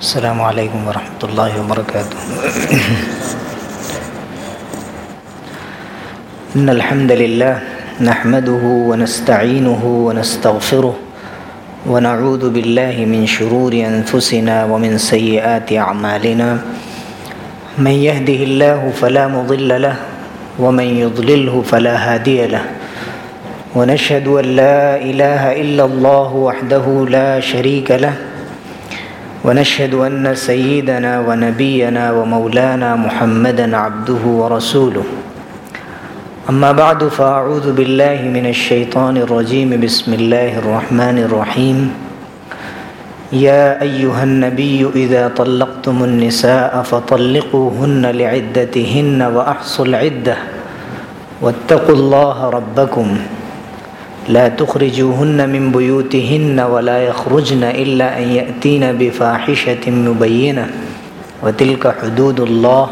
السلام علیکم ورحمۃ اللہ وبرکاتہ۔ ان الحمد لله نحمده ونستعينه ونستغفره ونعوذ بالله من شرور انفسنا ومن سيئات اعمالنا۔ من يهده الله فلا مضل له ومن يضلله فلا هادي له۔ ونشهد ان لا اله الا الله وحده لا شريك له۔ ونشهد ان سيدنا ونبينا ومولانا محمدا عبده ورسوله. اما بعد فاعوذ بالله من الشيطان الرجيم. بسم الله الرحمن الرحيم. يا ايها النبي اذا طلقتم النساء فطلقوهن لعدتهن واحصوا العده واتقوا الله ربكم. لا تخرجوهن من بيوتهن ولا يخرجن إلا أن يأتين بفاحشة مبينة. وتلك حدود الله،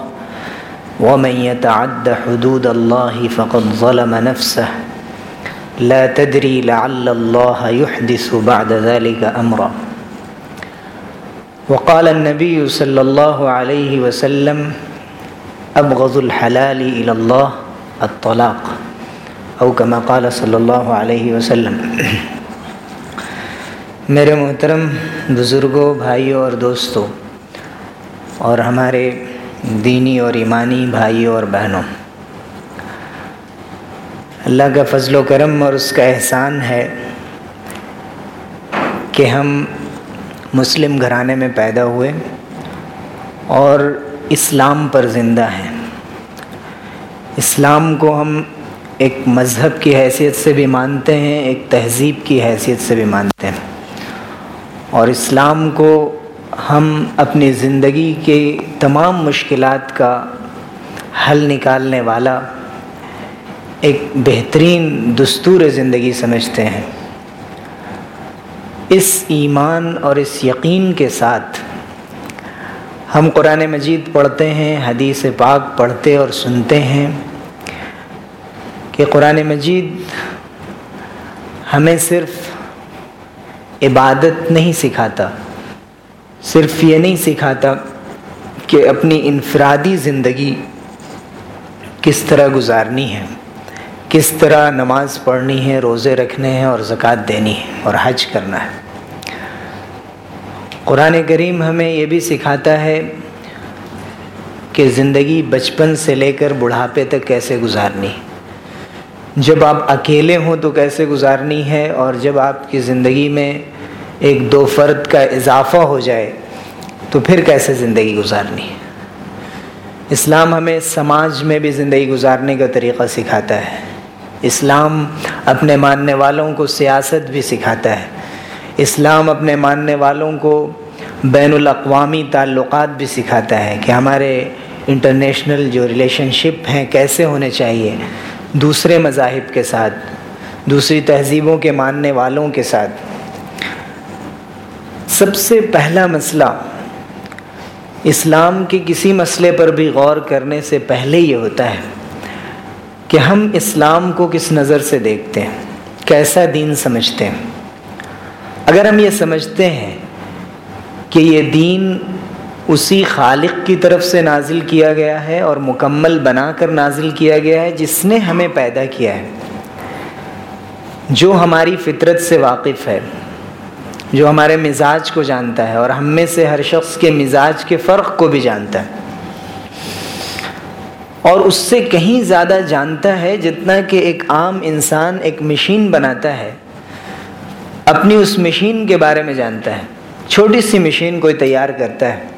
ومن يتعد حدود الله فقد ظلم نفسه. لا تدري لعل الله يحدث بعد ذلك أمرا. وقال النبي صلى الله عليه وسلم، أبغض الحلال إلى الله الطلاق. او کما قال صلی اللہ علیہ وسلم۔ میرے محترم بزرگوں، بھائیوں اور دوستوں اور ہمارے دینی اور ایمانی بھائیوں اور بہنوں، اللہ کا فضل و کرم اور اس کا احسان ہے کہ ہم مسلم گھرانے میں پیدا ہوئے اور اسلام پر زندہ ہیں۔ اسلام کو ہم ایک مذہب کی حیثیت سے بھی مانتے ہیں، ایک تہذیب کی حیثیت سے بھی مانتے ہیں۔ اور اسلام کو ہم اپنی زندگی کے تمام مشکلات کا حل نکالنے والا ایک بہترین دستور زندگی سمجھتے ہیں۔ اس ایمان اور اس یقین کے ساتھ ہم قرآن مجید پڑھتے ہیں، حدیث پاک پڑھتے اور سنتے ہیں۔ کہ قرآن مجید ہمیں صرف عبادت نہیں سکھاتا، صرف یہ نہیں سکھاتا کہ اپنی انفرادی زندگی کس طرح گزارنی ہے، کس طرح نماز پڑھنی ہے، روزے رکھنے ہیں اور زکوٰۃ دینی ہے اور حج کرنا ہے۔ قرآن کریم ہمیں یہ بھی سکھاتا ہے کہ زندگی بچپن سے لے کر بڑھاپے تک کیسے گزارنی ہے۔ جب آپ اکیلے ہوں تو کیسے گزارنی ہے؟ اور جب آپ کی زندگی میں ایک دو فرد کا اضافہ ہو جائے، تو پھر کیسے زندگی گزارنی ہے؟ اسلام ہمیں سماج میں بھی زندگی گزارنے کا طریقہ سکھاتا ہے۔ اسلام اپنے ماننے والوں کو سیاست بھی سکھاتا ہے۔ اسلام اپنے ماننے والوں کو بین الاقوامی تعلقات بھی سکھاتا ہے کہ ہمارے انٹرنیشنل جو ریلیشن شپ ہیں کیسے ہونے چاہیے؟ دوسرے مذاہب کے ساتھ، دوسری تہذیبوں کے ماننے والوں کے ساتھ۔ سب سے پہلا مسئلہ اسلام کے کسی مسئلے پر بھی غور کرنے سے پہلے یہ ہوتا ہے کہ ہم اسلام کو کس نظر سے دیکھتے ہیں، کیسا دین سمجھتے ہیں۔ اگر ہم یہ سمجھتے ہیں کہ یہ دین اسی خالق کی طرف سے نازل کیا گیا ہے اور مکمل بنا کر نازل کیا گیا ہے جس نے ہمیں پیدا کیا ہے۔ جو ہماری فطرت سے واقف ہے، جو ہمارے مزاج کو جانتا ہے اور ہم میں سے ہر شخص کے مزاج کے فرق کو بھی جانتا ہے۔ اور اس سے کہیں زیادہ جانتا ہے جتنا کہ ایک عام انسان ایک مشین بناتا ہے، اپنی اس مشین کے بارے میں جانتا ہے۔ چھوٹی سی مشین کوئی تیار کرتا ہے۔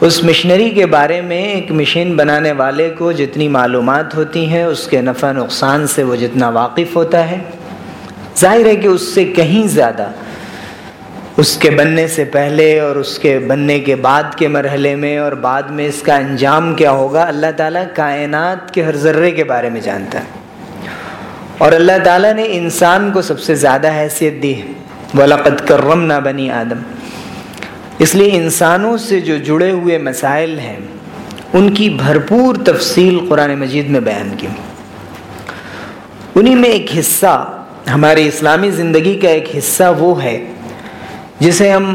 اس مشنری کے بارے میں ایک مشین بنانے والے کو جتنی معلومات ہوتی ہیں، اس کے نفع نقصان سے وہ جتنا واقف ہوتا ہے۔ ظاہر ہے کہ اس سے کہیں زیادہ۔ اس کے بننے سے پہلے اور اس کے بننے کے بعد کے مرحلے میں اور بعد میں اس کا انجام کیا ہوگا، اللہ تعالیٰ کائنات کے ہر ذرے کے بارے میں جانتا ہے۔ اور اللہ تعالیٰ نے انسان کو سب سے زیادہ حیثیت دی۔ ہے ولاقت کرم نہ بنی آدم۔ اس لیے انسانوں سے جو جڑے ہوئے مسائل ہیں، ان کی بھرپور تفصیل قرآن مجید میں بیان کی۔ انہی میں ایک حصہ ہماری اسلامی زندگی کا ایک حصہ وہ ہے، جسے ہم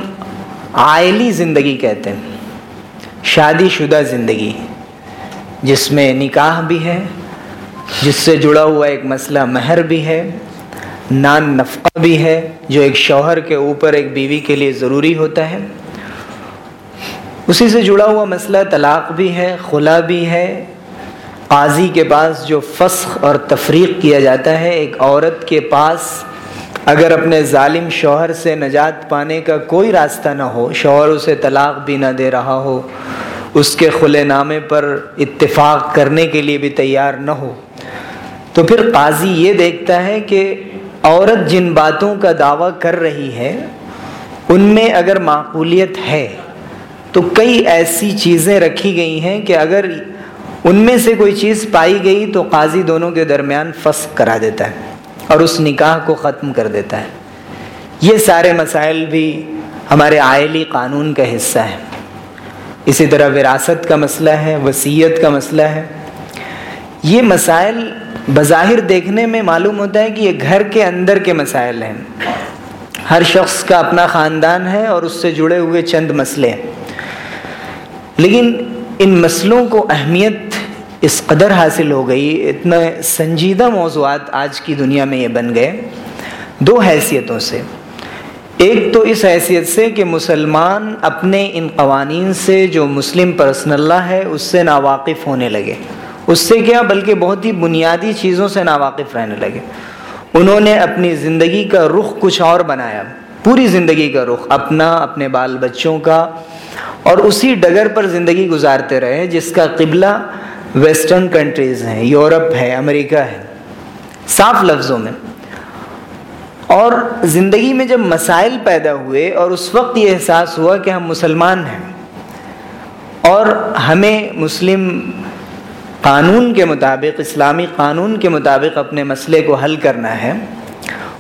آئلی زندگی کہتے ہیں، شادی شدہ زندگی، جس میں نکاح بھی ہے، جس سے جڑا ہوا ایک مسئلہ مہر بھی ہے، نان نفقہ بھی ہے، جو ایک شوہر کے اوپر ایک بیوی کے لیے ضروری ہوتا ہے۔ اسی سے جڑا ہوا مسئلہ طلاق بھی ہے، خلا بھی ہے۔ قاضی کے پاس جو فسخ اور تفریق کیا جاتا ہے، ایک عورت کے پاس اگر اپنے ظالم شوہر سے نجات پانے کا کوئی راستہ نہ ہو، شوہر اسے طلاق بھی نہ دے رہا ہو، اس کے خلے نامے پر اتفاق کرنے کے لیے بھی تیار نہ ہو۔ تو پھر قاضی یہ دیکھتا ہے کہ عورت جن باتوں کا دعویٰ کر رہی ہے، ان میں اگر معقولیت ہے تو کئی ایسی چیزیں رکھی گئی ہیں کہ اگر ان میں سے کوئی چیز پائی گئی تو قاضی دونوں کے درمیان فسق کرا دیتا ہے اور اس نکاح کو ختم کر دیتا ہے۔ یہ سارے مسائل بھی ہمارے آئلی قانون کا حصہ ہے اسی طرح وراثت کا مسئلہ ہے، وسیعت کا مسئلہ ہے۔ یہ مسائل بظاہر دیکھنے میں معلوم ہوتا ہے کہ یہ گھر کے اندر کے مسائل ہیں۔ ہر شخص کا اپنا خاندان ہے اور اس سے جڑے ہوئے چند مسئلے ہیں۔ لیکن ان مسئلوں کو اہمیت اس قدر حاصل ہو گئی، اتنا سنجیدہ موضوعات آج کی دنیا میں یہ بن گئے دو حیثیتوں سے۔ ایک تو اس حیثیت سے کہ مسلمان اپنے ان قوانین سے جو مسلم پرسن اللہ ہے، اس سے ناواقف ہونے لگے۔ اس سے کیا؟ بلکہ بہت ہی بنیادی چیزوں سے ناواقف رہنے لگے۔ انہوں نے اپنی زندگی کا رخ کچھ اور بنایا۔ پوری زندگی کا رخ، اپنا، اپنے بال بچوں کا اور اسی ڈگر پر زندگی گزارتے رہے جس کا قبلہ ویسٹرن کنٹریز ہیں، یورپ ہے، امریکہ ہے۔ صاف لفظوں میں۔ اور زندگی میں جب مسائل پیدا ہوئے اور اس وقت یہ احساس ہوا کہ ہم مسلمان ہیں اور ہمیں مسلم قانون کے مطابق، اسلامی قانون کے مطابق اپنے مسئلے کو حل کرنا ہے،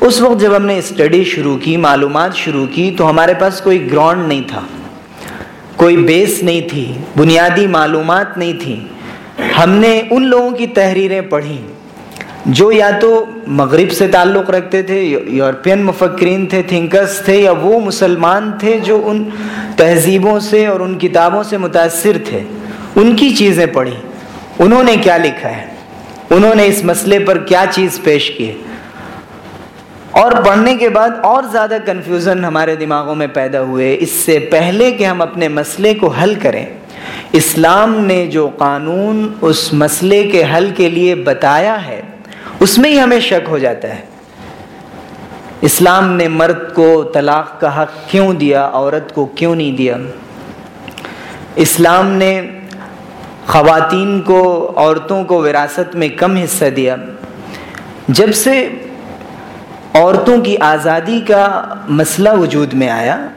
اس وقت جب ہم نے اسٹڈی شروع کی، معلومات شروع کی، تو ہمارے پاس کوئی گراؤنڈ نہیں تھا۔ کوئی بیس نہیں تھی، بنیادی معلومات نہیں تھی۔ ہم نے ان لوگوں کی تحریریں پڑھی جو یا تو مغرب سے تعلق رکھتے تھے، یورپین مفکرین تھے تھنکرس تھے، یا وہ مسلمان تھے جو ان تہذیبوں سے اور ان کتابوں سے متاثر تھے۔ ان کی چیزیں پڑھی۔ انہوں نے کیا لکھا ہے؟ انہوں نے اس مسئلے پر کیا چیز پیش کی اور پڑھنے کے بعد اور زیادہ کنفیوژن ہمارے دماغوں میں پیدا ہوئے۔ اس سے پہلے کہ ہم اپنے مسئلے کو حل کریں، اسلام نے جو قانون اس مسئلے کے حل کے لیے بتایا ہے، اس میں ہی ہمیں شک ہو جاتا ہے۔ اسلام نے مرد کو طلاق کا حق کیوں دیا، عورت کو کیوں نہیں دیا؟ اسلام نے خواتین کو، عورتوں کو وراثت میں کم حصہ دیا۔ جب سے عورتوں کی آزادی کا مسئلہ وجود میں آیا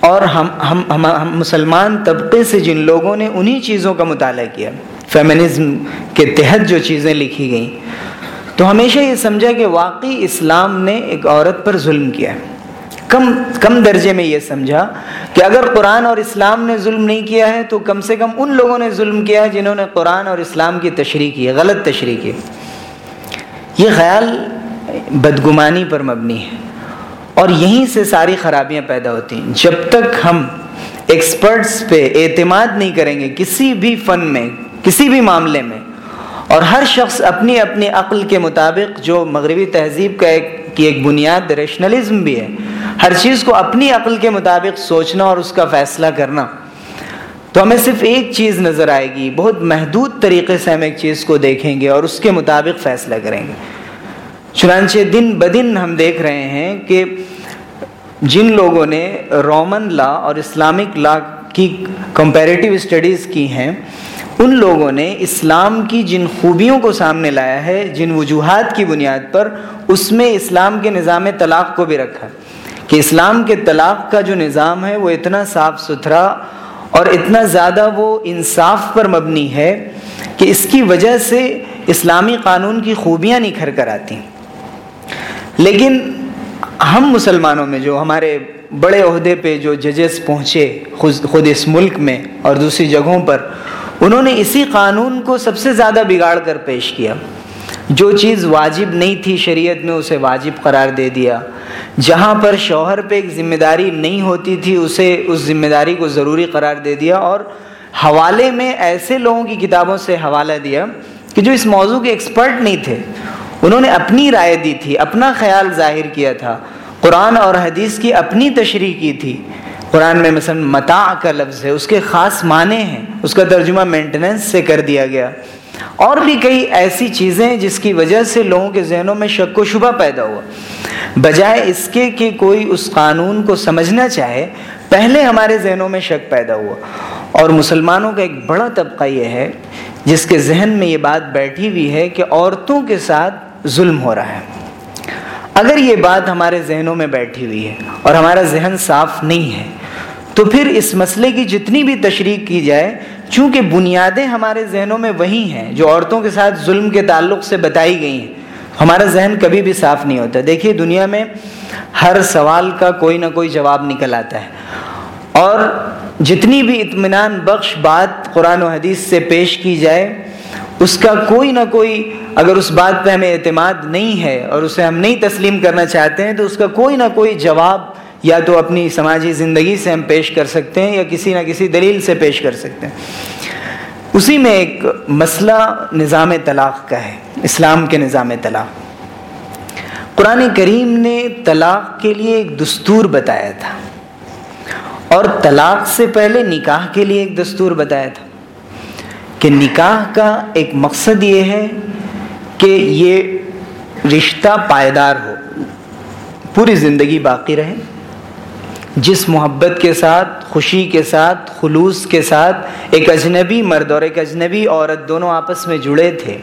اور ہم ہم ہم, ہم مسلمان طبقے سے جن لوگوں نے انہی چیزوں کا مطالعہ کیا فیمنزم کے تحت جو چیزیں لکھی گئیں تو ہمیشہ یہ سمجھا کہ واقعی اسلام نے ایک عورت پر ظلم کیا ہے۔ کم کم درجے میں یہ سمجھا کہ اگر قرآن اور اسلام نے ظلم نہیں کیا ہے تو کم سے کم ان لوگوں نے ظلم کیا ہے جنہوں نے قرآن اور اسلام کی تشریح کی ہے غلط تشریح کی۔ یہ خیال بدگمانی پر مبنی ہے۔ اور یہیں سے ساری خرابیاں پیدا ہوتی ہیں۔ جب تک ہم ایکسپرٹس پہ اعتماد نہیں کریں گے کسی بھی فن میں، کسی بھی معاملے میں، اور ہر شخص اپنی اپنی عقل کے مطابق جو مغربی تہذیب کا ایک، کی ایک بنیاد ریشنلزم بھی ہے، ہر چیز کو اپنی عقل کے مطابق سوچنا اور اس کا فیصلہ کرنا۔ تو ہمیں صرف ایک چیز نظر آئے گی، بہت محدود طریقے سے ہم ایک چیز کو دیکھیں گے اور اس کے مطابق فیصلہ کریں گے۔ چنانچہ دن بدن ہم دیکھ رہے ہیں کہ جن لوگوں نے رومن لا اور اسلامک لا کی کمپیریٹیو اسٹڈیز کی ہیں، ان لوگوں نے اسلام کی جن خوبیوں کو سامنے لایا ہے، جن وجوہات کی بنیاد پر اس میں اسلام کے نظام طلاق کو بھی رکھا۔ کہ اسلام کے طلاق کا جو نظام ہے، وہ اتنا صاف ستھرا اور اتنا زیادہ وہ انصاف پر مبنی ہے کہ اس کی وجہ سے اسلامی قانون کی خوبیاں نکھر کر آتی ہیں۔ لیکن ہم مسلمانوں میں جو ہمارے بڑے عہدے پہ جو ججز پہنچے خود خود اس ملک میں اور دوسری جگہوں پر، انہوں نے اسی قانون کو سب سے زیادہ بگاڑ کر پیش کیا۔ جو چیز واجب نہیں تھی شریعت میں، اسے واجب قرار دے دیا۔ جہاں پر شوہر پہ ایک ذمہ داری نہیں ہوتی تھی، اسے اس ذمہ داری کو ضروری قرار دے دیا اور حوالے میں ایسے لوگوں کی کتابوں سے حوالہ دیا کہ جو اس موضوع کے ایکسپرٹ نہیں تھے۔ انہوں نے اپنی رائے دی تھی، اپنا خیال ظاہر کیا تھا۔ قرآن اور حدیث کی اپنی تشریح کی تھی۔ قرآن میں مثلا متاع کا لفظ ہے، اس کے خاص معنی ہیں۔ اس کا ترجمہ مینٹننس سے کر دیا گیا۔ اور بھی کئی ایسی چیزیں جس کی وجہ سے لوگوں کے ذہنوں میں شک و شبہ پیدا ہوا۔ بجائے اس کے کہ کوئی اس قانون کو سمجھنا چاہے، پہلے ہمارے ذہنوں میں شک پیدا ہوا۔ اور مسلمانوں کا ایک بڑا طبقہ یہ ہے، جس کے ذہن میں یہ بات بیٹھی ہوئی ہے کہ عورتوں کے ساتھ ظلم ہو رہا ہے۔ اگر یہ بات ہمارے ذہنوں میں بیٹھی ہوئی ہے اور ہمارا ذہن صاف نہیں ہے، تو پھر اس مسئلے کی جتنی بھی تشریح کی جائے، چونکہ بنیادیں ہمارے ذہنوں میں وہی ہیں جو عورتوں کے ساتھ ظلم کے تعلق سے بتائی گئی ہیں۔ ہمارا ذہن کبھی بھی صاف نہیں ہوتا۔ دیکھیے، دنیا میں ہر سوال کا کوئی نہ کوئی جواب نکل آتا ہے۔ اور جتنی بھی اطمینان بخش بات قرآن و حدیث سے پیش کی جائے، اس کا کوئی نہ کوئی اگر اس بات پہ ہمیں اعتماد نہیں ہے اور اسے ہم نہیں تسلیم کرنا چاہتے ہیں، تو اس کا کوئی نہ کوئی جواب یا تو اپنی سماجی زندگی سے ہم پیش کر سکتے ہیں یا کسی نہ کسی دلیل سے پیش کر سکتے ہیں۔ اسی میں ایک مسئلہ نظام طلاق کا ہے، اسلام کے نظام طلاق۔ قرآن کریم نے طلاق کے لیے ایک دستور بتایا تھا۔ اور طلاق سے پہلے نکاح کے لیے ایک دستور بتایا تھا۔ کہ نکاح کا ایک مقصد یہ ہے کہ یہ رشتہ پائیدار ہو، پوری زندگی باقی رہے۔ جس محبت کے ساتھ، خوشی کے ساتھ، خلوص کے ساتھ ایک اجنبی مرد اور ایک اجنبی عورت دونوں آپس میں جڑے تھے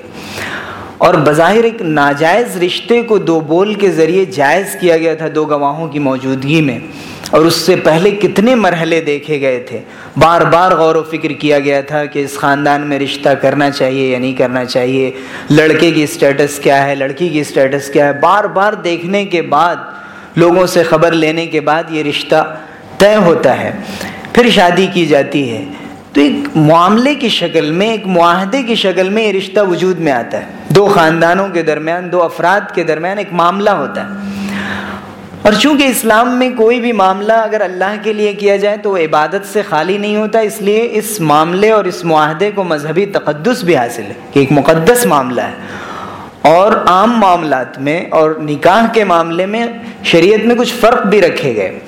اور بظاہر ایک ناجائز رشتے کو دو بول کے ذریعے جائز کیا گیا تھا دو گواہوں کی موجودگی میں۔ اور اس سے پہلے کتنے مرحلے دیکھے گئے تھے۔ بار بار غور و فکر کیا گیا تھا کہ اس خاندان میں رشتہ کرنا چاہیے یا نہیں کرنا چاہیے۔ لڑکے کی اسٹیٹس کیا ہے؟ لڑکی کی اسٹیٹس کیا ہے؟ بار بار دیکھنے کے بعد، لوگوں سے خبر لینے کے بعد یہ رشتہ طے ہوتا ہے۔ پھر شادی کی جاتی ہے۔ تو ایک معاملے کی شکل میں، ایک معاہدے کی شکل میں یہ رشتہ وجود میں آتا ہے۔ دو خاندانوں کے درمیان، دو افراد کے درمیان ایک معاملہ ہوتا ہے۔ اور چونکہ اسلام میں کوئی بھی معاملہ اگر اللہ کے لیے کیا جائے تو وہ عبادت سے خالی نہیں ہوتا، اس لیے اس معاملے اور اس معاہدے کو مذہبی تقدس بھی حاصل ہے کہ ایک مقدس معاملہ ہے۔ اور عام معاملات میں اور نکاح کے معاملے میں شریعت میں کچھ فرق بھی رکھے گئے۔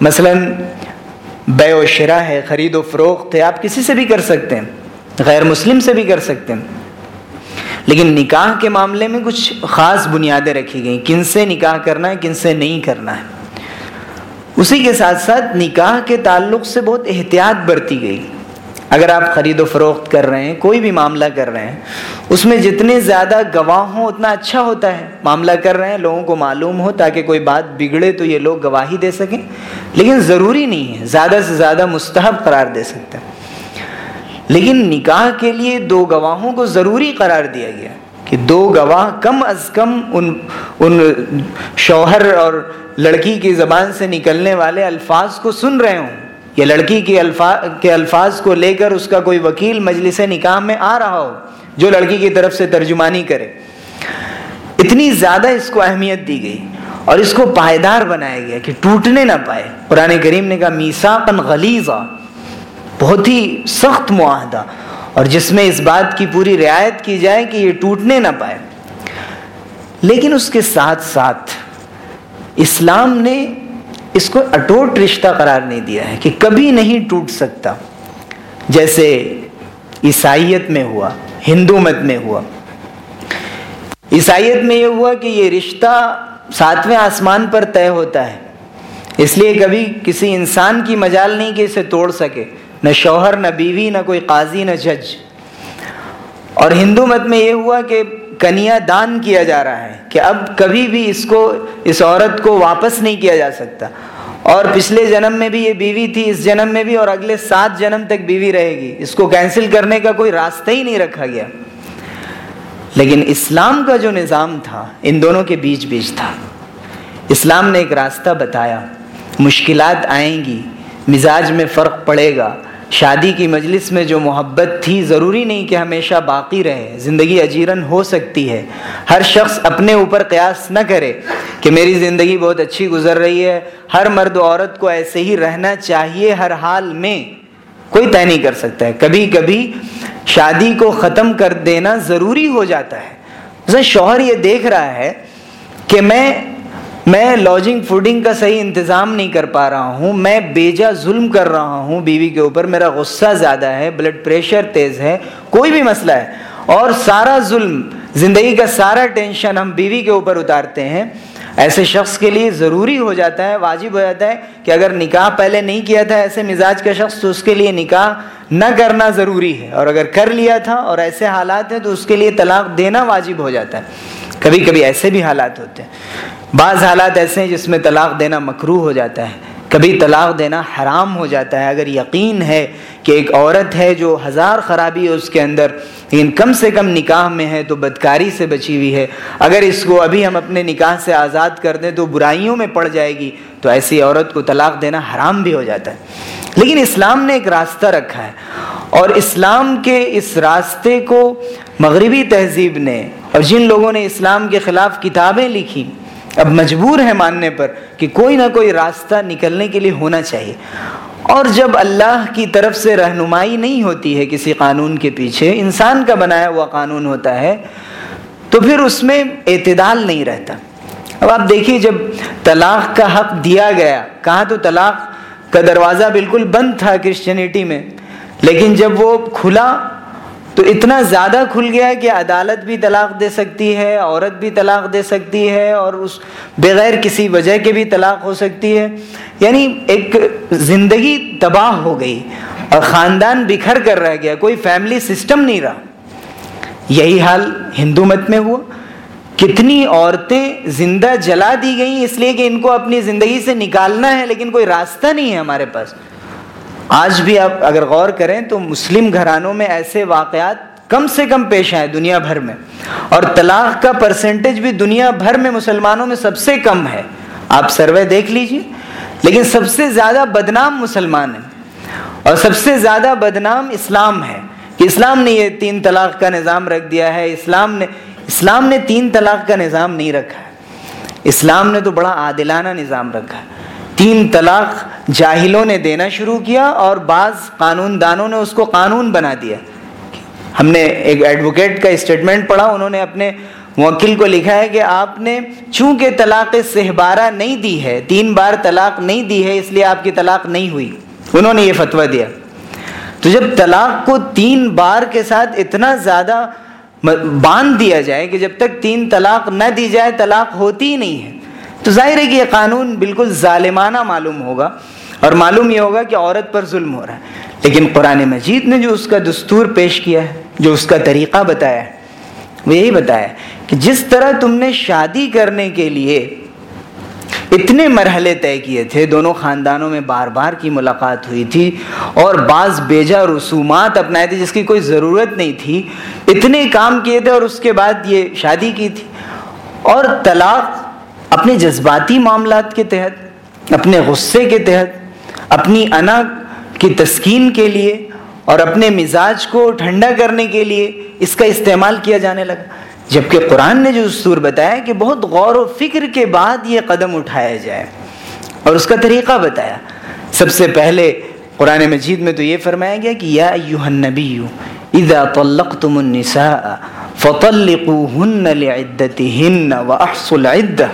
مثلا، بے و شرح ہے، خرید و فروخت ہے، آپ کسی سے بھی کر سکتے ہیں، غیر مسلم سے بھی کر سکتے ہیں۔ لیکن نکاح کے معاملے میں کچھ خاص بنیادیں رکھی گئیں۔ کن سے نکاح کرنا ہے، کن سے نہیں کرنا ہے۔ اسی کے ساتھ ساتھ نکاح کے تعلق سے بہت احتیاط برتی گئی۔ اگر آپ خرید و فروخت کر رہے ہیں، کوئی بھی معاملہ کر رہے ہیں، اس میں جتنے زیادہ گواہ ہوں اتنا اچھا ہوتا ہے۔ معاملہ کر رہے ہیں، لوگوں کو معلوم ہو تاکہ کوئی بات بگڑے تو یہ لوگ گواہی دے سکیں۔ لیکن ضروری نہیں ہے، زیادہ سے زیادہ مستحب قرار دے سکتے ہیں۔ لیکن نکاح کے لیے دو گواہوں کو ضروری قرار دیا گیا کہ دو گواہ کم از کم ان ان شوہر اور لڑکی کی زبان سے نکلنے والے الفاظ کو سن رہے ہوں یا لڑکی کے الفاظ کے الفاظ کو لے کر اس کا کوئی وکیل مجلس نکاح میں آ رہا ہو جو لڑکی کی طرف سے ترجمانی کرے۔ اتنی زیادہ اس کو اہمیت دی گئی اور اس کو پائیدار بنایا گیا کہ ٹوٹنے نہ پائے۔ قرآن کریم نے کہا میساقن غلیظہ۔ بہت ہی سخت معاہدہ اور جس میں اس بات کی پوری رعایت کی جائے کہ یہ ٹوٹنے نہ پائے۔ لیکن اس کے ساتھ ساتھ اسلام نے اس کو اٹوٹ رشتہ قرار نہیں دیا ہے کہ کبھی نہیں ٹوٹ سکتا۔ جیسے عیسائیت میں ہوا ہندو مت میں ہوا۔ عیسائیت میں یہ ہوا کہ یہ رشتہ ساتویں آسمان پر طے ہوتا ہے۔ اس لیے کبھی کسی انسان کی مجال نہیں کہ اسے توڑ سکے۔ نہ شوہر، نہ بیوی، نہ کوئی قاضی، نہ جج۔ اور ہندو مت میں یہ ہوا کہ کنیا دان کیا جا رہا ہے کہ اب کبھی بھی اس کو، اس عورت کو واپس نہیں کیا جا سکتا۔ اور پچھلے جنم میں بھی یہ بیوی تھی، اس جنم میں بھی اور اگلے سات جنم تک بیوی رہے گی۔ اس کو کینسل کرنے کا کوئی راستہ ہی نہیں رکھا گیا۔ لیکن اسلام کا جو نظام تھا، ان دونوں کے بیچ بیچ تھا۔ اسلام نے ایک راستہ بتایا، مشکلات آئیں گی، مزاج میں فرق پڑے گا۔ شادی کی مجلس میں جو محبت تھی، ضروری نہیں کہ ہمیشہ باقی رہے، زندگی اجیرن ہو سکتی ہے۔ ہر شخص اپنے اوپر قیاس نہ کرے کہ میری زندگی بہت اچھی گزر رہی ہے، ہر مرد و عورت کو ایسے ہی رہنا چاہیے ہر حال میں۔ کوئی طے نہیں کر سکتا ہے۔ کبھی کبھی شادی کو ختم کر دینا ضروری ہو جاتا ہے۔ شوہر یہ دیکھ رہا ہے کہ میں میں لاجنگ فوڈنگ کا صحیح انتظام نہیں کر پا رہا ہوں، میں بیجا ظلم کر رہا ہوں بیوی کے اوپر، میرا غصہ زیادہ ہے بلڈ پریشر تیز ہے، کوئی بھی مسئلہ ہے۔ اور سارا ظلم، زندگی کا سارا ٹینشن ہم بیوی کے اوپر اتارتے ہیں۔ ایسے شخص کے لیے ضروری ہو جاتا ہے، واجب ہو جاتا ہے کہ اگر نکاح پہلے نہیں کیا تھا ایسے مزاج کا شخص، تو اس کے لیے نکاح نہ کرنا ضروری ہے۔ اور اگر کر لیا تھا اور ایسے حالات ہیں، تو اس کے لیے طلاق دینا واجب ہو جاتا ہے۔ کبھی کبھی ایسے بھی حالات ہوتے ہیں۔ بعض حالات ایسے ہیں جس میں طلاق دینا مکرو ہو جاتا ہے۔ کبھی طلاق دینا حرام ہو جاتا ہے۔ اگر یقین ہے کہ ایک عورت ہے جو ہزار خرابی ہے اس کے اندر، لیکن کم سے کم نکاح میں ہے تو بدکاری سے بچی ہوئی ہے۔ اگر اس کو ابھی ہم اپنے نکاح سے آزاد کر دیں تو برائیوں میں پڑ جائے گی، تو ایسی عورت کو طلاق دینا حرام بھی ہو جاتا ہے۔ لیکن اسلام نے ایک راستہ رکھا ہے اور اسلام کے اس راستے کو مغربی تہذیب نے اور جن لوگوں نے اسلام کے خلاف کتابیں لکھی اب مجبور ہے ماننے پر کہ کوئی نہ کوئی راستہ نکلنے کے لیے ہونا چاہیے۔ اور جب اللہ کی طرف سے رہنمائی نہیں ہوتی ہے کسی قانون کے پیچھے، انسان کا بنایا ہوا قانون ہوتا ہے، تو پھر اس میں اعتدال نہیں رہتا۔ اب آپ دیکھیے جب طلاق کا حق دیا گیا، کہاں تو طلاق کا دروازہ بالکل بند تھا کرسچینٹی میں، لیکن جب وہ کھلا تو اتنا زیادہ کھل گیا کہ عدالت بھی طلاق دے سکتی ہے، عورت بھی طلاق دے سکتی ہے اور اس بغیر کسی وجہ کے بھی طلاق ہو سکتی ہے۔ یعنی ایک زندگی تباہ ہو گئی اور خاندان بکھر کر رہ گیا، کوئی فیملی سسٹم نہیں رہا۔ یہی حال ہندو مت میں ہوا۔ کتنی عورتیں زندہ جلا دی گئیں اس لیے کہ ان کو اپنی زندگی سے نکالنا ہے، لیکن کوئی راستہ نہیں ہے ہمارے پاس۔ آج بھی آپ اگر غور کریں تو مسلم گھرانوں میں ایسے واقعات کم سے کم پیش آئے دنیا بھر میں اور طلاق کا پرسنٹیج بھی دنیا بھر میں مسلمانوں میں سب سے کم ہے۔ آپ سروے دیکھ لیجیے۔ لیکن سب سے زیادہ بدنام مسلمان ہیں اور سب سے زیادہ بدنام اسلام ہے کہ اسلام نے یہ تین طلاق کا نظام رکھ دیا ہے۔ اسلام نے اسلام نے تین طلاق کا نظام نہیں رکھا۔ ہے اسلام نے تو بڑا عادلانہ نظام رکھا۔ ہے تین طلاق جاہلوں نے دینا شروع کیا اور بعض قانون دانوں نے اس کو قانون بنا دیا۔ ہم نے ایک ایڈوکیٹ کا اسٹیٹمنٹ پڑھا، انہوں نے اپنے موکل کو لکھا ہے کہ آپ نے چونکہ طلاق سہبارہ نہیں دی ہے، تین بار طلاق نہیں دی ہے، اس لیے آپ کی طلاق نہیں ہوئی۔ انہوں نے یہ فتویٰ دیا۔ تو جب طلاق کو تین بار کے ساتھ اتنا زیادہ باندھ دیا جائے کہ جب تک تین طلاق نہ دی جائے، طلاق ہوتی ہی نہیں ہے۔ تو ظاہر ہے کہ یہ قانون بالکل ظالمانہ معلوم ہوگا اور معلوم یہ ہوگا کہ عورت پر ظلم ہو رہا ہے۔ لیکن قرآن مجید نے جو اس کا دستور پیش کیا ہے، جو اس کا طریقہ بتایا ہے، وہ یہی بتایا کہ جس طرح تم نے شادی کرنے کے لیے اتنے مرحلے طے کیے تھے، دونوں خاندانوں میں بار بار کی ملاقات ہوئی تھی اور بعض بیجا رسومات اپنائے تھے جس کی کوئی ضرورت نہیں تھی، اتنے کام کیے تھے اور اس کے بعد یہ شادی کی تھی۔ اور طلاق اپنے جذباتی معاملات کے تحت، اپنے غصے کے تحت، اپنی انا کی تسکین کے لیے اور اپنے مزاج کو ٹھنڈا کرنے کے لیے اس کا استعمال کیا جانے لگا۔ جبکہ قرآن نے جو دستور بتایا کہ بہت غور و فکر کے بعد یہ قدم اٹھایا جائے، اور اس کا طریقہ بتایا۔ سب سے پہلے قرآن مجید میں تو یہ فرمایا گیا کہ یا ایوہ النبی اذا طلقتم النساء فطلقوهن لعدتهن واحصوا العده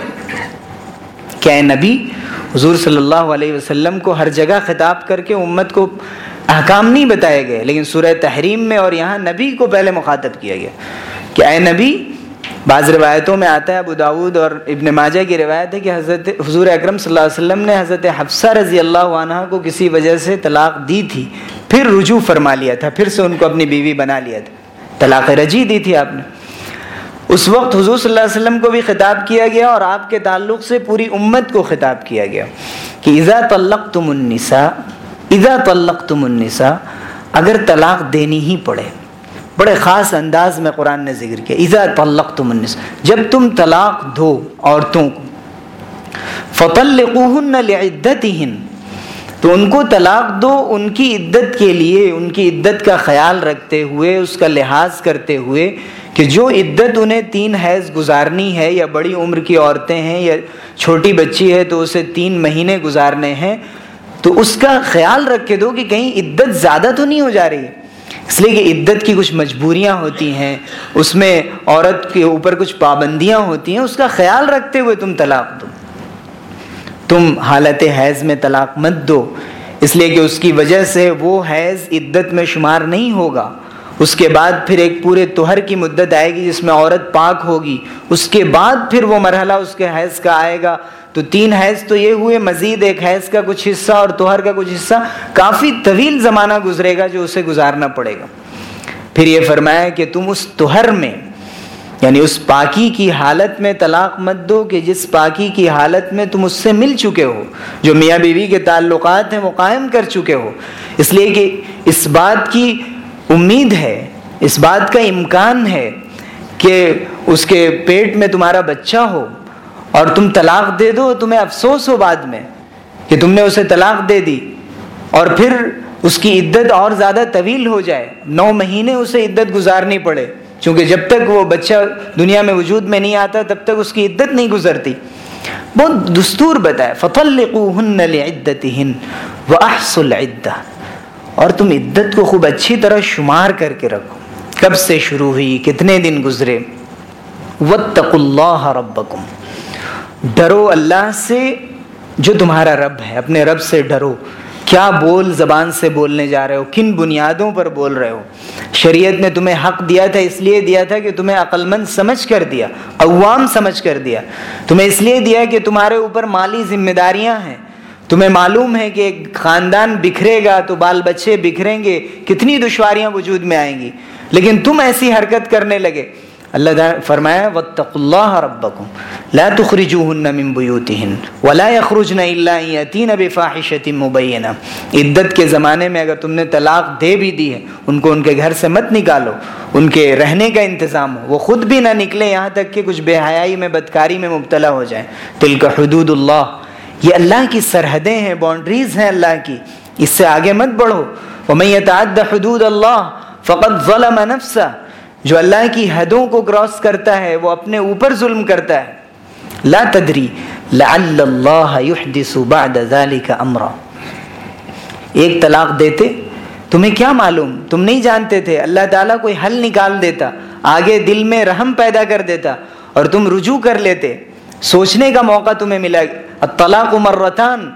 کیا نبی؟ حضور صلی اللہ علیہ وسلم کو ہر جگہ خطاب کر کے امت کو احکام نہیں بتائے گئے، لیکن سورہ تحریم میں اور یہاں نبی کو پہلے مخاطب کیا گیا۔ کہ اے نبی؟ بعض روایتوں میں آتا ہے، ابو داود اور ابن ماجہ کی روایت ہے کہ حضرت حضور اکرم صلی اللہ علیہ وسلم نے حضرت حفصہ رضی اللہ عنہ کو کسی وجہ سے طلاق دی تھی، پھر رجوع فرما لیا تھا، پھر سے ان کو اپنی بیوی بنا لیا تھا۔ طلاق رجی دی تھی آپ نے۔ اس وقت حضور صلی اللہ علیہ وسلم کو بھی خطاب کیا گیا اور آپ کے تعلق سے پوری امت کو خطاب کیا گیا کہ اذا طلق تم النساء، اذا طلق تم النساء، اگر طلاق دینی ہی پڑے۔ بڑے خاص انداز میں قرآن نے ذکر کیا، اذا طلق تم جب تم طلاق دو عورتوں کو فتح لعدتہن تو ان کو طلاق دو، ان کی عدت کے لیے، ان کی عدت کا خیال رکھتے ہوئے، اس کا لحاظ کرتے ہوئے کہ جو عدت انہیں تین حیض گزارنی ہے، یا بڑی عمر کی عورتیں ہیں، یا چھوٹی بچی ہے، تو اسے تین مہینے گزارنے ہیں، تو اس کا خیال رکھ کے دو کہ کہیں عدت زیادہ تو نہیں ہو جا رہی۔ اس لیے کہ عدت کی کچھ مجبوریاں ہوتی ہیں، اس میں عورت کے اوپر کچھ پابندیاں ہوتی ہیں، اس کا خیال رکھتے ہوئے تم طلاق دو۔ تم حالت حیض میں طلاق مت دو، اس لیے کہ اس کی وجہ سے وہ حیض عدت میں شمار نہیں ہوگا۔ اس کے بعد پھر ایک پورے توہر کی مدت آئے گی جس میں عورت پاک ہوگی۔ اس کے بعد پھر وہ مرحلہ اس کے حیض کا آئے گا۔ تو تین حیض تو یہ ہوئے، مزید ایک حیض کا کچھ حصہ اور توہر کا کچھ حصہ، کافی طویل زمانہ گزرے گا جو اسے گزارنا پڑے گا۔ پھر یہ فرمایا کہ تم اس توہر میں یعنی اس پاکی کی حالت میں طلاق مت دو کہ جس پاکی کی حالت میں تم اس سے مل چکے ہو، جو میاں بیوی کے تعلقات ہیں وہ قائم کر چکے ہو۔ اس لیے کہ اس بات کی امید ہے، اس بات کا امکان ہے کہ اس کے پیٹ میں تمہارا بچہ ہو۔ اور تم طلاق دے دو، تمہیں افسوس ہو بعد میں کہ تم نے اسے طلاق دے دی۔ اور پھر اس کی عدت اور زیادہ طویل ہو جائے۔ نو مہینے اسے عدت گزارنی پڑے۔ چونکہ جب تک وہ بچہ دنیا میں وجود میں نہیں آتا، تب تک اس کی عدت نہیں گزرتی۔ بہت دستور بتائے اور تم عدت کو خوب اچھی طرح شمار کر کے رکھو۔ کب سے شروع ہوئی، کتنے دن گزرے؟ اللہ ربکم ڈرو اللہ سے جو تمہارا رب ہے، اپنے رب سے ڈرو۔ کیا بول زبان سے بولنے جا رہے ہو؟ کن بنیادوں پر بول رہے ہو؟ شریعت نے تمہیں حق دیا تھا، اس لیے دیا تھا کہ تمہیں عقل مند سمجھ کر دیا، عوام سمجھ کر دیا۔ تمہیں اس لیے دیا کہ تمہارے اوپر مالی ذمہ داریاں ہیں۔ تمہیں معلوم ہے کہ ایک خاندان بکھرے گا تو بال بچے بکھریں گے، کتنی دشواریاں وجود میں آئیں گی۔ لیکن تم ایسی حرکت کرنے لگے۔ اللہ فرمایا، وَاتَّقُوا اللَّهَ رَبَّكُمْ لَا تُخْرِجُوهُنَّ مِن بُيُوتِهِنْ وَلَا يَخْرُجْنَ إِلَّا يَتِينَ بِفَاحِشَةٍ مُبَيِّنَةٍ عدت کے زمانے میں اگر تم نے طلاق دے بھی دی ہے، ان کو ان کے گھر سے مت نکالو، ان کے رہنے کا انتظام ہو، وہ خود بھی نہ نکلے یہاں تک کہ کچھ بے حیائی میں، بدکاری میں مبتلا ہو جائیں تِلْكَ حدود اللہ، یہ اللہ کی سرحدیں ہیں باؤنڈریز ہیں اللہ کی، اس سے آگے مت بڑھو۔ وَمَن يَتَعَدَّ حُدُودَ اللَّهِ فَقَدْ ظَلَمَ نَفْسَهِ جو اللہ کی حدوں کو کراس کرتا ہے، وہ اپنے اوپر ظلم کرتا ہے۔ لا تدری، لعل اللہ يحدث بعد ذلك امرا۔ ایک طلاق دیتے، تمہیں کیا معلوم؟ تم نہیں جانتے تھے، اللہ تعالیٰ کوئی حل نکال دیتا، آگے دل میں رحم پیدا کر دیتا اور تم رجوع کر لیتے۔ سوچنے کا موقع تمہیں ملا، الطلاق مرتان۔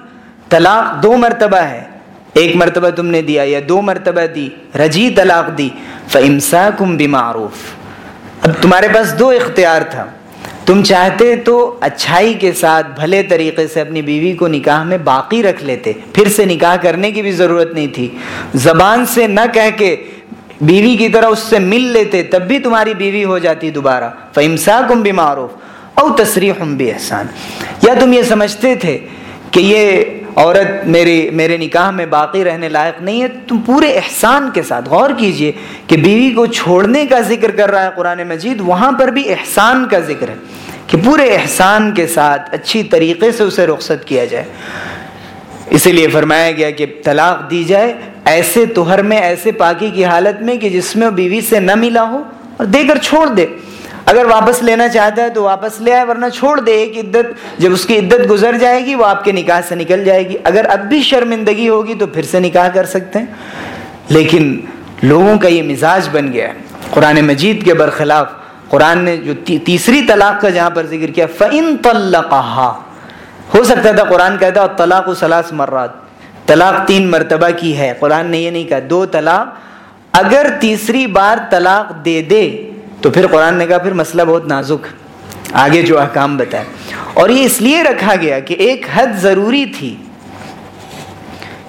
طلاق دو مرتبہ ہے۔ ایک مرتبہ تم نے دیا یا دو مرتبہ دی، رجی طلاق دی فمسا کم بھی معروف اب تمہارے پاس دو اختیار تھا۔ تم چاہتے تو اچھائی کے ساتھ بھلے طریقے سے اپنی بیوی کو نکاح میں باقی رکھ لیتے۔ پھر سے نکاح کرنے کی بھی ضرورت نہیں تھی۔ زبان سے نہ کہہ کے بیوی کی طرح اس سے مل لیتے، تب بھی تمہاری بیوی ہو جاتی دوبارہ۔ فمسا کم بھی معروف او تصریح بھی احسان یا تم یہ سمجھتے تھے کہ یہ عورت میری میرے نکاح میں باقی رہنے لائق نہیں ہے، تم پورے احسان کے ساتھ غور کیجیے کہ بیوی کو چھوڑنے کا ذکر کر رہا ہے قرآن مجید، وہاں پر بھی احسان کا ذکر ہے کہ پورے احسان کے ساتھ اچھی طریقے سے اسے رخصت کیا جائے۔ اسی لیے فرمایا گیا کہ طلاق دی جائے ایسے توہر میں، ایسے پاکی کی حالت میں کہ جس میں بیوی سے نہ ملا ہو اور دے کر چھوڑ دے۔ اگر واپس لینا چاہتا ہے تو واپس لے آئے، ورنہ چھوڑ دے، ایک عدت، جب اس کی عدت گزر جائے گی، وہ آپ کے نکاح سے نکل جائے گی۔ اگر اب بھی شرمندگی ہوگی تو پھر سے نکاح کر سکتے ہیں۔ لیکن لوگوں کا یہ مزاج بن گیا ہے۔ قرآن مجید کے برخلاف، قرآن نے جو تیسری طلاق کا جہاں پر ذکر کیا فعن طلقہ ہو سکتا تھا قرآن کہتا اور طلاق و سلاس مرات۔ طلاق تین مرتبہ کی ہے۔ قرآن نے یہ نہیں کہا، دو طلاق۔ اگر تیسری بار طلاق دے دے تو پھر قرآن نے کہا پھر مسئلہ بہت نازک آگے جو احکام بتائے۔ اور یہ اس لیے رکھا گیا کہ ایک حد ضروری تھی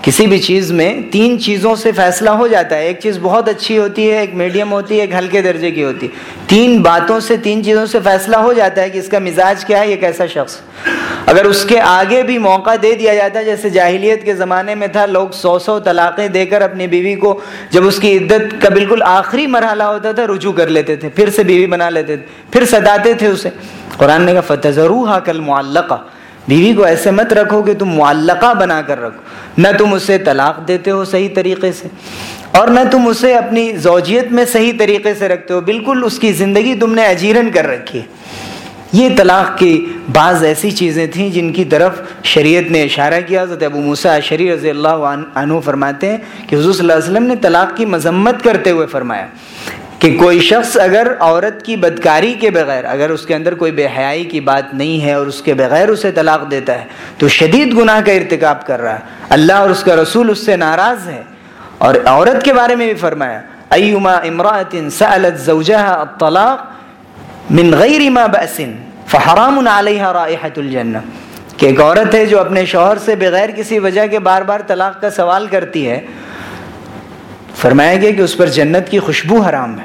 کسی بھی چیز میں تین چیزوں سے فیصلہ ہو جاتا ہے۔ ایک چیز بہت اچھی ہوتی ہے، ایک میڈیم ہوتی ہے، ایک ہلکے درجے کی ہوتی ہے۔ تین باتوں سے، تین چیزوں سے فیصلہ ہو جاتا ہے کہ اس کا مزاج کیا ہے، یہ کیسا شخص۔ اگر اس کے آگے بھی موقع دے دیا جاتا ہے جیسے جاہلیت کے زمانے میں تھا، لوگ سو سو طلاقیں دے کر اپنی بیوی کو جب اس کی عدت کا بالکل آخری مرحلہ ہوتا تھا، رجوع کر لیتے تھے، پھر سے بیوی بنا لیتے تھے، پھر سداتے تھے اسے۔ قرآن نے کہا فتح ضرور کل معلقہ بیوی کو ایسے مت رکھو کہ تم معلقہ بنا کر رکھو۔ نہ تم اسے طلاق دیتے ہو صحیح طریقے سے، اور نہ تم اسے اپنی زوجیت میں صحیح طریقے سے رکھتے ہو۔ بالکل اس کی زندگی تم نے اجیرن کر رکھی ہے۔ یہ طلاق کی بعض ایسی چیزیں تھیں جن کی طرف شریعت نے اشارہ کیا۔ حضرت ابو موسیٰ شری رضی اللہ عنہ فرماتے ہیں کہ حضور صلی اللہ علیہ وسلم نے طلاق کی مذمت کرتے ہوئے فرمایا کہ کوئی شخص اگر عورت کی بدکاری کے بغیر، اگر اس کے اندر کوئی بے حیائی کی بات نہیں ہے اور اس کے بغیر اسے طلاق دیتا ہے، تو شدید گناہ کا ارتکاب کر رہا ہے۔ اللہ اور اس کا رسول اس سے ناراض ہے۔ اور عورت کے بارے میں بھی فرمایا، ایما امراۃ سألت زوجها الطلاق من غیر ما بأس فحرام علیہ رائحۃ الجنہ۔ کہ ایک عورت ہے جو اپنے شوہر سے بغیر کسی وجہ کے بار بار طلاق کا سوال کرتی ہے فرمایا گیا کہ اس پر جنت کی خوشبو حرام ہے۔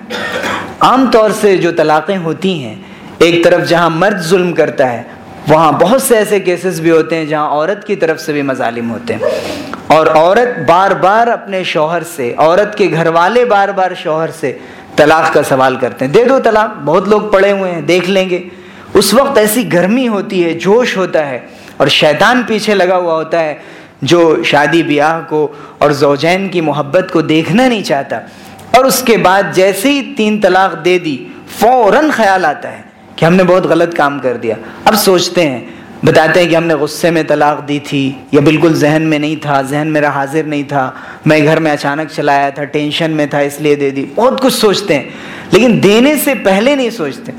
عام طور سے جو طلاقیں ہوتی ہیں، ایک طرف جہاں مرد ظلم کرتا ہے، وہاں بہت سے ایسے کیسز بھی ہوتے ہیں جہاں عورت کی طرف سے بھی مظالم ہوتے ہیں۔ اور عورت بار بار اپنے شوہر سے، عورت کے گھر والے بار بار شوہر سے طلاق کا سوال کرتے ہیں۔ دے دو طلاق، بہت لوگ پڑے ہوئے ہیں، دیکھ لیں گے۔ اس وقت ایسی گرمی ہوتی ہے، جوش ہوتا ہے اور شیطان پیچھے لگا ہوا ہوتا ہے۔ جو شادی بیاہ کو اور زوجین کی محبت کو دیکھنا نہیں چاہتا، اور اس کے بعد جیسے ہی تین طلاق دے دی، فوراً خیال آتا ہے کہ ہم نے بہت غلط کام کر دیا۔ اب سوچتے ہیں، بتاتے ہیں کہ ہم نے غصے میں طلاق دی تھی یا بالکل ذہن میں نہیں تھا، ذہن میرا حاضر نہیں تھا، میں گھر میں اچانک چلایا تھا، ٹینشن میں تھا، اس لیے دے دی۔ بہت کچھ سوچتے ہیں، لیکن دینے سے پہلے نہیں سوچتے۔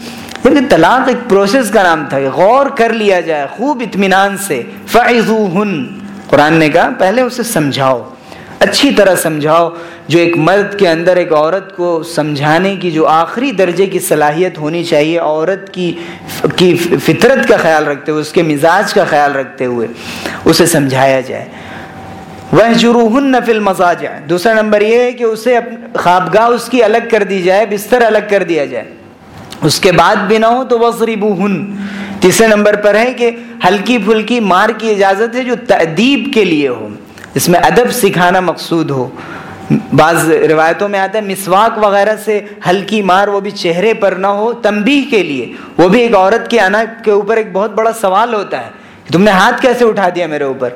کیونکہ طلاق ایک پروسیس کا نام تھا، غور کر لیا جائے، خوب اطمینان سے قرآن نے کہا، پہلے اسے سمجھاؤ، اچھی طرح سمجھاؤ، جو ایک مرد کے اندر ایک عورت کو سمجھانے کی جو آخری درجے کی صلاحیت ہونی چاہیے، عورت کی کی فطرت کا خیال رکھتے ہوئے، اس کے مزاج کا خیال رکھتے ہوئے اسے سمجھایا جائے۔ وہ جروح نفل مزاج دوسرا نمبر یہ ہے کہ اسے خوابگاہ اس کی الگ کر دی جائے، بستر الگ کر دیا جائے۔ اس کے بعد بھی نہ ہو تو وزربو تیسرے نمبر پر ہے کہ ہلکی پھلکی مار کی اجازت ہے جو تأدیب کے لیے ہو۔ اس میں ادب سکھانا مقصود ہو۔ بعض روایتوں میں آتا ہے مسواک وغیرہ سے ہلکی مار وہ بھی چہرے پر نہ ہو، تنبیہ کے لیے۔ وہ بھی ایک عورت کے انا کے اوپر ایک بہت بڑا سوال ہوتا ہے۔ کہ تم نے ہاتھ کیسے اٹھا دیا میرے اوپر؟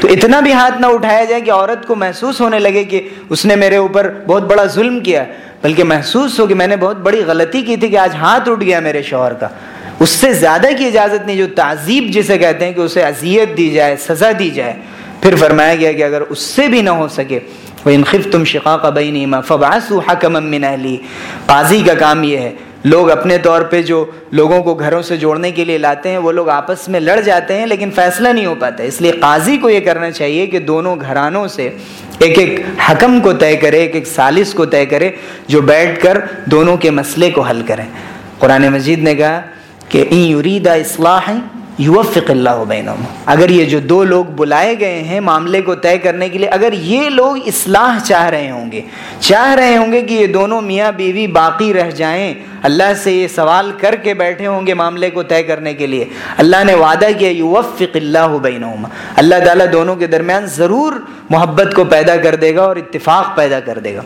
تو اتنا بھی ہاتھ نہ اٹھایا جائے کہ عورت کو محسوس ہونے لگے کہ اس نے میرے اوپر بہت بڑا ظلم کیا، بلکہ محسوس ہو کہ میں نے بہت بڑی غلطی کی تھی کہ آج ہاتھ اٹھ گیا میرے شوہر کا۔ اس سے زیادہ کی اجازت نہیں، جو تعذیب جسے کہتے ہیں کہ اسے اذیت دی جائے، سزا دی جائے۔ پھر فرمایا گیا کہ اگر اس سے بھی نہ ہو سکے وہ انخف تم شقا کا بئی نیما فباس حکم من اہلی قاضی کا کام یہ ہے لوگ اپنے طور پہ جو لوگوں کو گھروں سے جوڑنے کے لیے لاتے ہیں، وہ لوگ آپس میں لڑ جاتے ہیں، لیکن فیصلہ نہیں ہو پاتا۔ اس لیے قاضی کو یہ کرنا چاہیے کہ دونوں گھرانوں سے ایک ایک حکم کو طے کرے، ایک ایک سالس کو طے کرے، جو بیٹھ کر دونوں کے مسئلے کو حل کریں۔ قرآن مجید نے کہا کہ این یریدا اصلاح یوفق اللہ بینہم۔ اگر یہ جو دو لوگ بلائے گئے ہیں معاملے کو طے کرنے کے لیے، اگر یہ لوگ اصلاح چاہ رہے ہوں گے، چاہ رہے ہوں گے کہ یہ دونوں میاں بیوی باقی رہ جائیں، اللہ سے یہ سوال کر کے بیٹھے ہوں گے معاملے کو طے کرنے کے لیے۔ اللہ نے وعدہ کیا، یوفق اللہ بینہم۔ اللہ تعالیٰ دونوں کے درمیان ضرور محبت کو پیدا کر دے گا اور اتفاق پیدا کر دے گا۔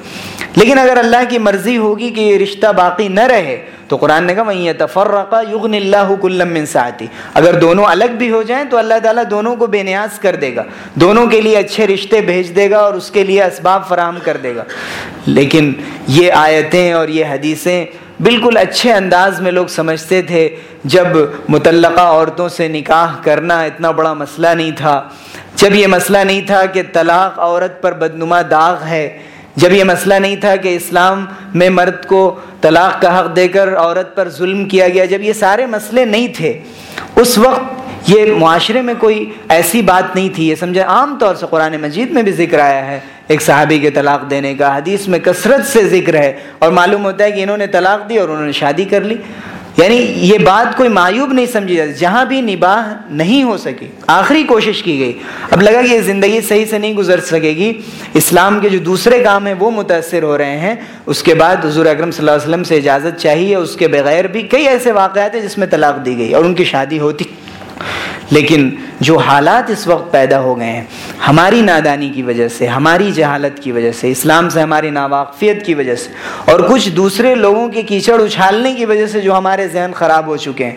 لیکن اگر اللہ کی مرضی ہوگی کہ یہ رشتہ باقی نہ رہے تو قرآن نے کہا وہیں تفرقہ یغن اللہ کلم من ساعتی اگر دونوں الگ بھی ہو جائیں تو اللہ تعالیٰ دونوں کو بے نیاز کر دے گا۔ دونوں کے لیے اچھے رشتے بھیج دے گا اور اس کے لیے اسباب فراہم کر دے گا۔ لیکن یہ آیتیں اور یہ حدیثیں بالکل اچھے انداز میں لوگ سمجھتے تھے۔ جب متعلقہ عورتوں سے نکاح کرنا اتنا بڑا مسئلہ نہیں تھا، جب یہ مسئلہ نہیں تھا کہ طلاق عورت پر بدنما داغ ہے جب یہ مسئلہ نہیں تھا کہ اسلام میں مرد کو طلاق کا حق دے کر عورت پر ظلم کیا گیا، جب یہ سارے مسئلے نہیں تھے، اس وقت یہ معاشرے میں کوئی ایسی بات نہیں تھی۔ یہ سمجھے عام طور سے قرآن مجید میں بھی ذکر آیا ہے، ایک صحابی کے طلاق دینے کا حدیث میں کثرت سے ذکر ہے اور معلوم ہوتا ہے کہ انہوں نے طلاق دی اور انہوں نے شادی کر لی۔ یعنی یہ بات کوئی معیوب نہیں سمجھی جاتی، جہاں بھی نباہ نہیں ہو سکی، آخری کوشش کی گئی۔ اب لگا کہ یہ زندگی صحیح سے نہیں گزر سکے گی۔ اسلام کے جو دوسرے کام ہیں وہ متاثر ہو رہے ہیں۔ اس کے بعد حضور اکرم صلی اللہ علیہ وسلم سے اجازت چاہیے، اس کے بغیر بھی کئی ایسے واقعات ہیں جس میں طلاق دی گئی اور ان کی شادی ہوتی۔ لیکن جو حالات اس وقت پیدا ہو گئے ہیں، ہماری نادانی کی وجہ سے، ہماری جہالت کی وجہ سے، اسلام سے ہماری ناواقفیت کی وجہ سے، اور کچھ دوسرے لوگوں کے کیچڑ اچھالنے کی وجہ سے جو ہمارے ذہن خراب ہو چکے ہیں۔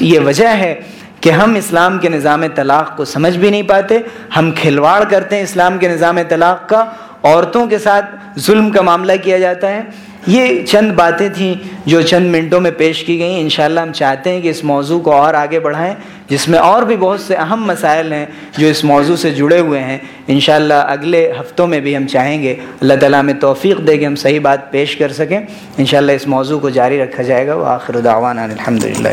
یہ وجہ ہے کہ ہم اسلام کے نظام طلاق کو سمجھ بھی نہیں پاتے، ہم کھلواڑ کرتے ہیں اسلام کے نظام طلاق کا، عورتوں کے ساتھ ظلم کا معاملہ کیا جاتا ہے۔ یہ چند باتیں تھیں جو چند منٹوں میں پیش کی گئیں۔ انشاءاللہ ہم چاہتے ہیں کہ اس موضوع کو اور آگے بڑھائیں، جس میں اور بھی بہت سے اہم مسائل ہیں جو اس موضوع سے جڑے ہوئے ہیں۔ انشاءاللہ اگلے ہفتوں میں بھی ہم چاہیں گے۔ اللہ تعالیٰ میں توفیق دے کہ ہم صحیح بات پیش کر سکیں۔ انشاءاللہ اس موضوع کو جاری رکھا جائے گا۔ وہ آخر دعوانا الحمد للہ